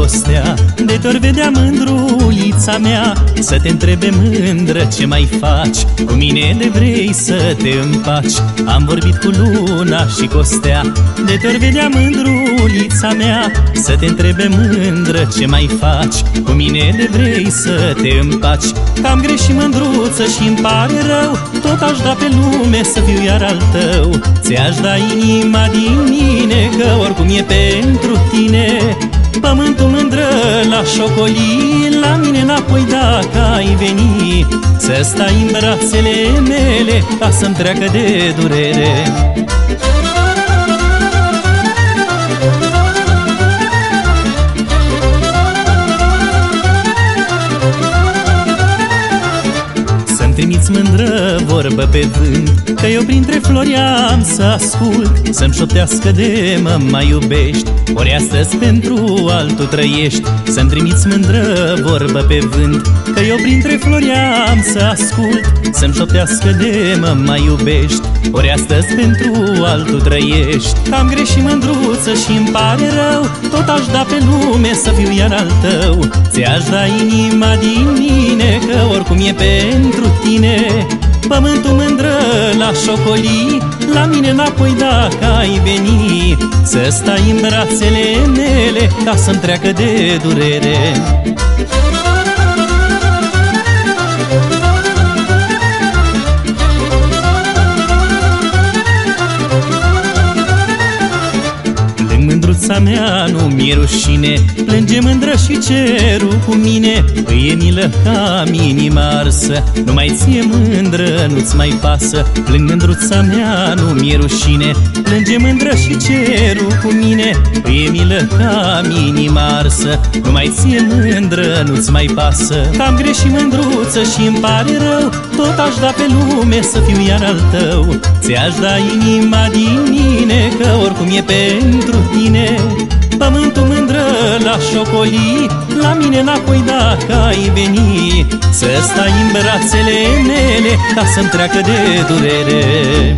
costea. De te vedea mândrulița mea Să te întrebe mândră ce mai faci. Cu mine de vrei să te împaci. Am vorbit cu luna și costea. De te vedea mândrulița mea Să te întrebe mândră ce mai faci. Cu mine de vrei să te împaci. Că am greșit mândruță și îmi pare rău. Tot aș da pe lume să fiu iar al tău. Ți-aș da inima din mine Că oricum e pentru tine Pământul mândră la șocolii La mine înapoi dacă ai veni. Să stai în brațele mele Ca să-mi treacă de durere mândră vorbă pe vânt Că eu printre flori am să ascult. Să-mi șoptească de mă mai iubești Ori astăzi pentru altul trăiești. Să-mi trimiți mândră vorbă pe vânt Că eu printre flori am să ascult. Să-mi șoptească de mă mai iubești Ori astăzi pentru altul trăiești. Am greșit mândruță și îmi pare rău Tot aș da pe lume să fiu iar al tău. Ți-aș da inima din mine Că oricum e pentru tine. Pământul mândră la șocolii La mine înapoi dacă ai veni. Să stai în brațele mele Ca să-mi treacă de durere viața mea nu mi-e rușine. Plânge mândră și cerul cu mine Îi e milă ca inima arsă. Nu mai ție mândră, nu-ți mai pasă Plâng mândruța mea, nu mi-e rușine. Plânge mândră și cerul cu mine Îi e milă ca inima arsă. Nu mai ție mândră, nu-ți mai pasă. Că am greșit mândruță și îmi pare rău Tot aș da pe lume să fiu iar al tău. Ți-aș da inima din mine Că oricum e pentru tine. Pământul mândră la șocolii La mine înapoi dacă ai veni. Să stai în brațele mele Ca să-mi treacă de durere